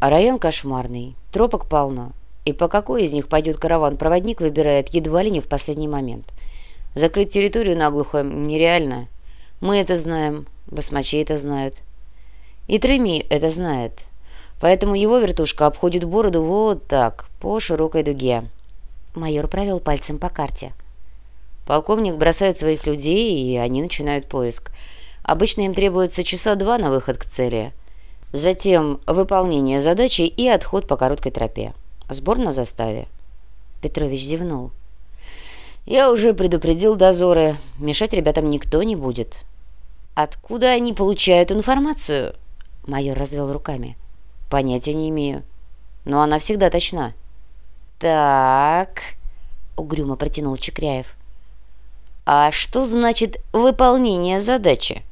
А район кошмарный, тропок полно. И по какой из них пойдет караван, проводник выбирает едва ли не в последний момент. Закрыть территорию наглухо нереально. Мы это знаем, басмачи это знают. И Треми это знает. Поэтому его вертушка обходит бороду вот так, по широкой дуге. Майор провел пальцем по карте. Полковник бросает своих людей, и они начинают поиск. Обычно им требуется часа два на выход к цели. Затем выполнение задачи и отход по короткой тропе. Сбор на заставе. Петрович зевнул. Я уже предупредил дозоры. Мешать ребятам никто не будет. Откуда они получают информацию? Майор развел руками. Понятия не имею. Но она всегда точна. Так, угрюмо протянул Чекряев. А что значит выполнение задачи?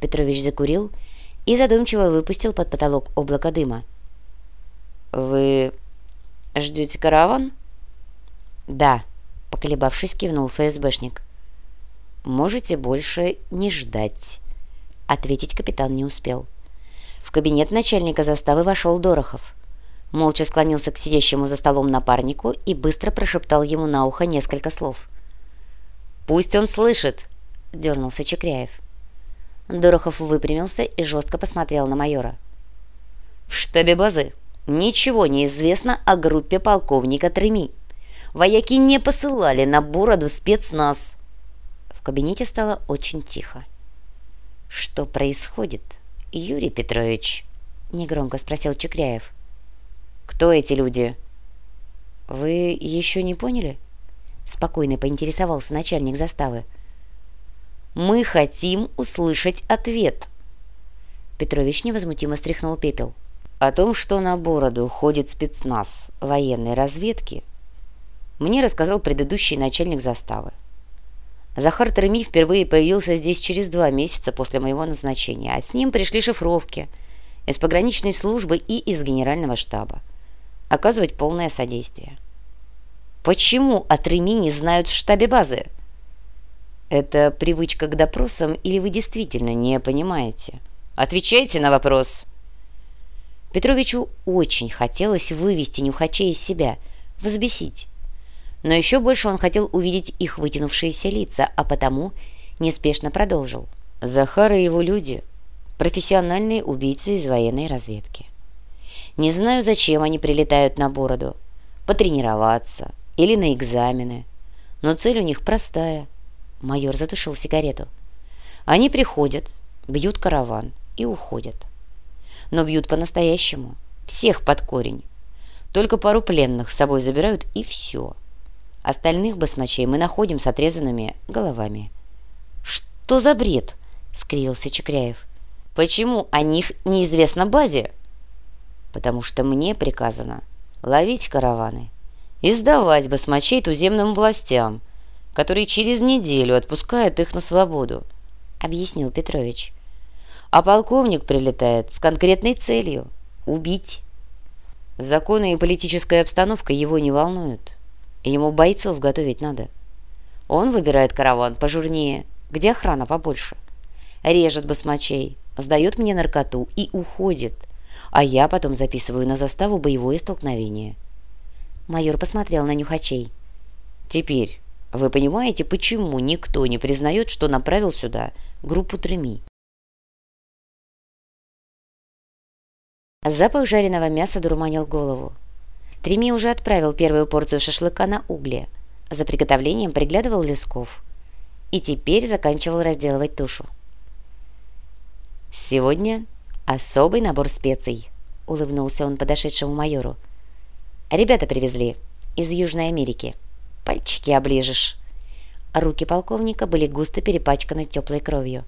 Петрович закурил и задумчиво выпустил под потолок облако дыма. «Вы ждете караван?» «Да», — поколебавшись, кивнул ФСБшник. «Можете больше не ждать», — ответить капитан не успел. В кабинет начальника заставы вошел Дорохов. Молча склонился к сидящему за столом напарнику и быстро прошептал ему на ухо несколько слов. «Пусть он слышит!» — дернулся Чекряев. Дорохов выпрямился и жестко посмотрел на майора. «В штабе базы ничего не известно о группе полковника Треми. Вояки не посылали на бороду спецназ». В кабинете стало очень тихо. «Что происходит, Юрий Петрович?» — негромко спросил Чекряев. «Кто эти люди?» «Вы еще не поняли?» — спокойно поинтересовался начальник заставы. Мы хотим услышать ответ. Петрович невозмутимо стряхнул пепел. О том, что на бороду ходит спецназ военной разведки, мне рассказал предыдущий начальник заставы. Захар Треми впервые появился здесь через два месяца после моего назначения, а с ним пришли шифровки из пограничной службы и из генерального штаба. Оказывать полное содействие. Почему от Реми не знают в штабе базы? Это привычка к допросам или вы действительно не понимаете? Отвечайте на вопрос. Петровичу очень хотелось вывести нюхачей из себя, взбесить. Но еще больше он хотел увидеть их вытянувшиеся лица, а потому неспешно продолжил. Захар и его люди – профессиональные убийцы из военной разведки. Не знаю, зачем они прилетают на бороду. Потренироваться или на экзамены. Но цель у них простая – Майор затушил сигарету. Они приходят, бьют караван и уходят. Но бьют по-настоящему. Всех под корень. Только пару пленных с собой забирают и все. Остальных басмачей мы находим с отрезанными головами. «Что за бред?» — скривился Чекряев. «Почему о них неизвестно базе?» «Потому что мне приказано ловить караваны и сдавать басмачей туземным властям, который через неделю отпускает их на свободу», — объяснил Петрович. «А полковник прилетает с конкретной целью — убить. Законы и политическая обстановка его не волнуют. Ему бойцов готовить надо. Он выбирает караван пожурнее, где охрана побольше. Режет басмачей, сдает мне наркоту и уходит, а я потом записываю на заставу боевое столкновение». Майор посмотрел на нюхачей. «Теперь вы понимаете, почему никто не признает, что направил сюда группу Треми? Запах жареного мяса дурманил голову. Треми уже отправил первую порцию шашлыка на угле. За приготовлением приглядывал Лесков. И теперь заканчивал разделывать тушу. «Сегодня особый набор специй», — улыбнулся он подошедшему майору. «Ребята привезли из Южной Америки» пальчики оближешь». Руки полковника были густо перепачканы теплой кровью.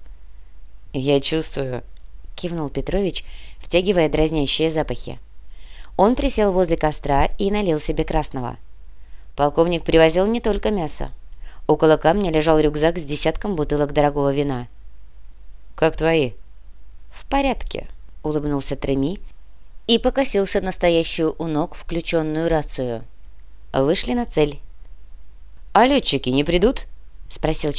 «Я чувствую», — кивнул Петрович, втягивая дразнящие запахи. Он присел возле костра и налил себе красного. Полковник привозил не только мясо. Около камня лежал рюкзак с десятком бутылок дорогого вина. «Как твои?» «В порядке», — улыбнулся Треми и покосился настоящую у ног включенную рацию. Вышли на цель. «А летчики не придут?» — спросил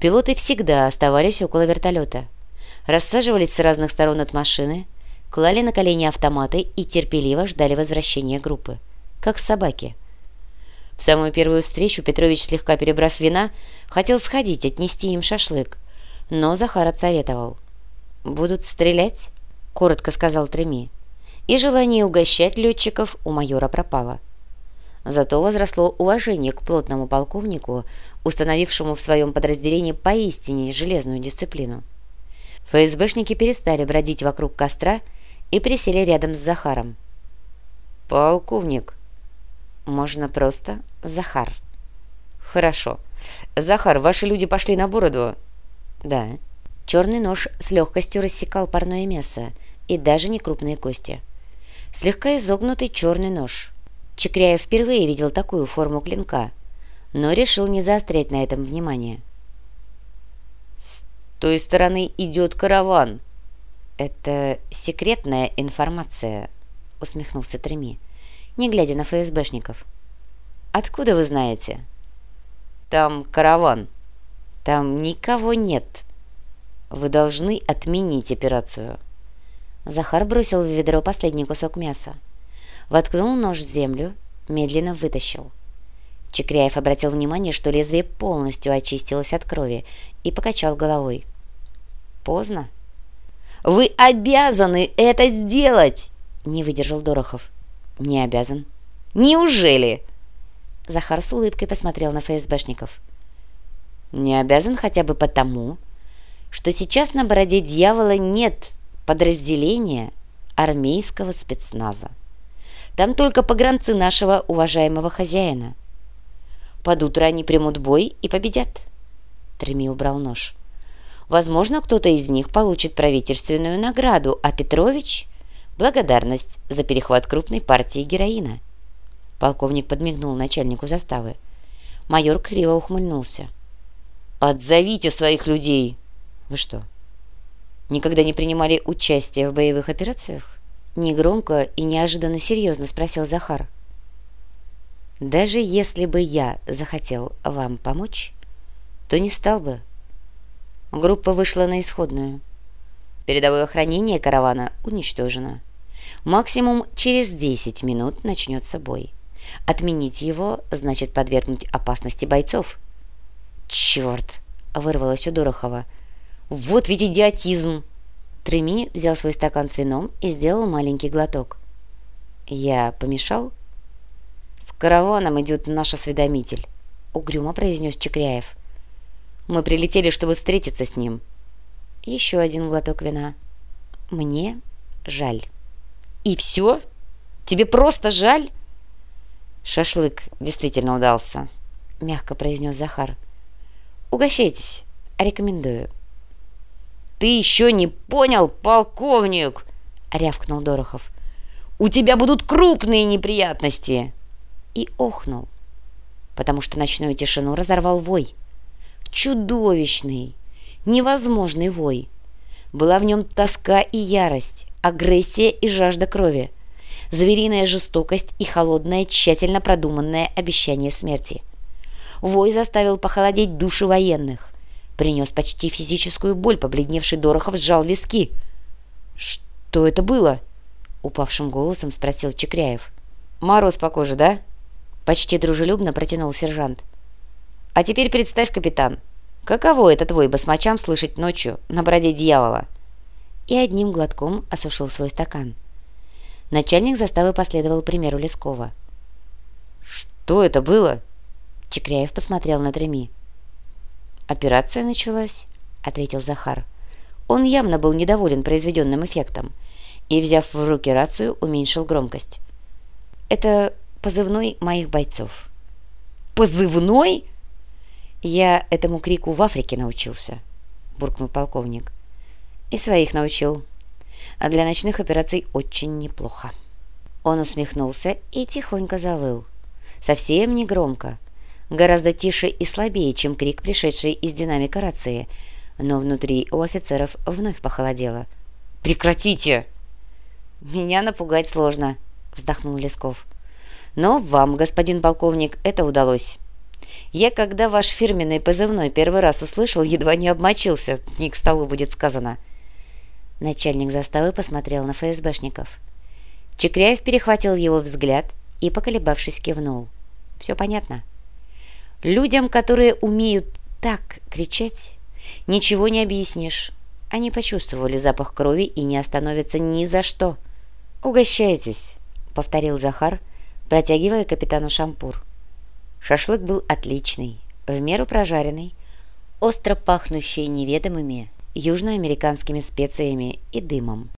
Пилоты всегда оставались около вертолета. Рассаживались с разных сторон от машины, клали на колени автоматы и терпеливо ждали возвращения группы. Как собаки. В самую первую встречу Петрович, слегка перебрав вина, хотел сходить, отнести им шашлык. Но Захар отсоветовал. «Будут стрелять?» — коротко сказал Треми. И желание угощать летчиков у майора пропало. Зато возросло уважение к плотному полковнику, установившему в своем подразделении поистине железную дисциплину. ФСБшники перестали бродить вокруг костра и присели рядом с Захаром. «Полковник», можно просто Захар. Хорошо. Захар, ваши люди пошли на бороду? Да. Черный нож с легкостью рассекал парное мясо и даже не крупные кости. Слегка изогнутый черный нож. Чекряев впервые видел такую форму клинка, но решил не заострять на этом внимание. «С той стороны идет караван». «Это секретная информация», — усмехнулся Треми не глядя на ФСБшников. «Откуда вы знаете?» «Там караван. Там никого нет. Вы должны отменить операцию». Захар бросил в ведро последний кусок мяса. Воткнул нож в землю, медленно вытащил. Чекряев обратил внимание, что лезвие полностью очистилось от крови и покачал головой. «Поздно». «Вы обязаны это сделать!» — не выдержал Дорохов. «Не обязан». «Неужели?» Захар с улыбкой посмотрел на ФСБшников. «Не обязан хотя бы потому, что сейчас на бороде дьявола нет подразделения армейского спецназа. Там только погранцы нашего уважаемого хозяина. Под утро они примут бой и победят». Треми убрал нож. «Возможно, кто-то из них получит правительственную награду, а Петрович благодарность за перехват крупной партии героина. Полковник подмигнул начальнику заставы. Майор криво ухмыльнулся. «Отзовите своих людей!» «Вы что, никогда не принимали участие в боевых операциях?» Негромко и неожиданно серьезно спросил Захар. «Даже если бы я захотел вам помочь, то не стал бы. Группа вышла на исходную». Передовое хранение каравана уничтожено. Максимум через 10 минут начнется бой. Отменить его значит подвергнуть опасности бойцов. «Черт!» — вырвалось у Дорохова. «Вот ведь идиотизм!» Треми взял свой стакан с вином и сделал маленький глоток. «Я помешал?» «С караваном идет наш осведомитель», — угрюмо произнес Чекряев. «Мы прилетели, чтобы встретиться с ним». Еще один глоток вина. Мне жаль. И все? Тебе просто жаль? Шашлык действительно удался, мягко произнес Захар. Угощайтесь, рекомендую. Ты еще не понял, полковник, рявкнул Дорохов. У тебя будут крупные неприятности. И охнул, потому что ночную тишину разорвал вой. Чудовищный, невозможный вой. Была в нем тоска и ярость, агрессия и жажда крови, звериная жестокость и холодное, тщательно продуманное обещание смерти. Вой заставил похолодеть души военных, принес почти физическую боль, побледневший Дорохов сжал виски. «Что это было?» — упавшим голосом спросил Чекряев. «Мороз по коже, да?» — почти дружелюбно протянул сержант. «А теперь представь, капитан, Каково это твой басмачам слышать ночью на бороде дьявола?» И одним глотком осушил свой стакан. Начальник заставы последовал примеру Лескова. «Что это было?» Чекряев посмотрел на Треми. «Операция началась», — ответил Захар. Он явно был недоволен произведенным эффектом и, взяв в руки рацию, уменьшил громкость. «Это позывной моих бойцов». «Позывной?» «Я этому крику в Африке научился», — буркнул полковник. «И своих научил. А для ночных операций очень неплохо». Он усмехнулся и тихонько завыл. Совсем не громко. Гораздо тише и слабее, чем крик, пришедший из динамика рации. Но внутри у офицеров вновь похолодело. «Прекратите!» «Меня напугать сложно», — вздохнул Лесков. «Но вам, господин полковник, это удалось. Я, когда ваш фирменный позывной первый раз услышал, едва не обмочился, не к столу будет сказано». Начальник заставы посмотрел на ФСБшников. Чекряев перехватил его взгляд и, поколебавшись, кивнул. «Все понятно. Людям, которые умеют так кричать, ничего не объяснишь. Они почувствовали запах крови и не остановятся ни за что. «Угощайтесь», — повторил Захар, протягивая капитану шампур. Шашлык был отличный, в меру прожаренный, остро пахнущий неведомыми южноамериканскими специями и дымом.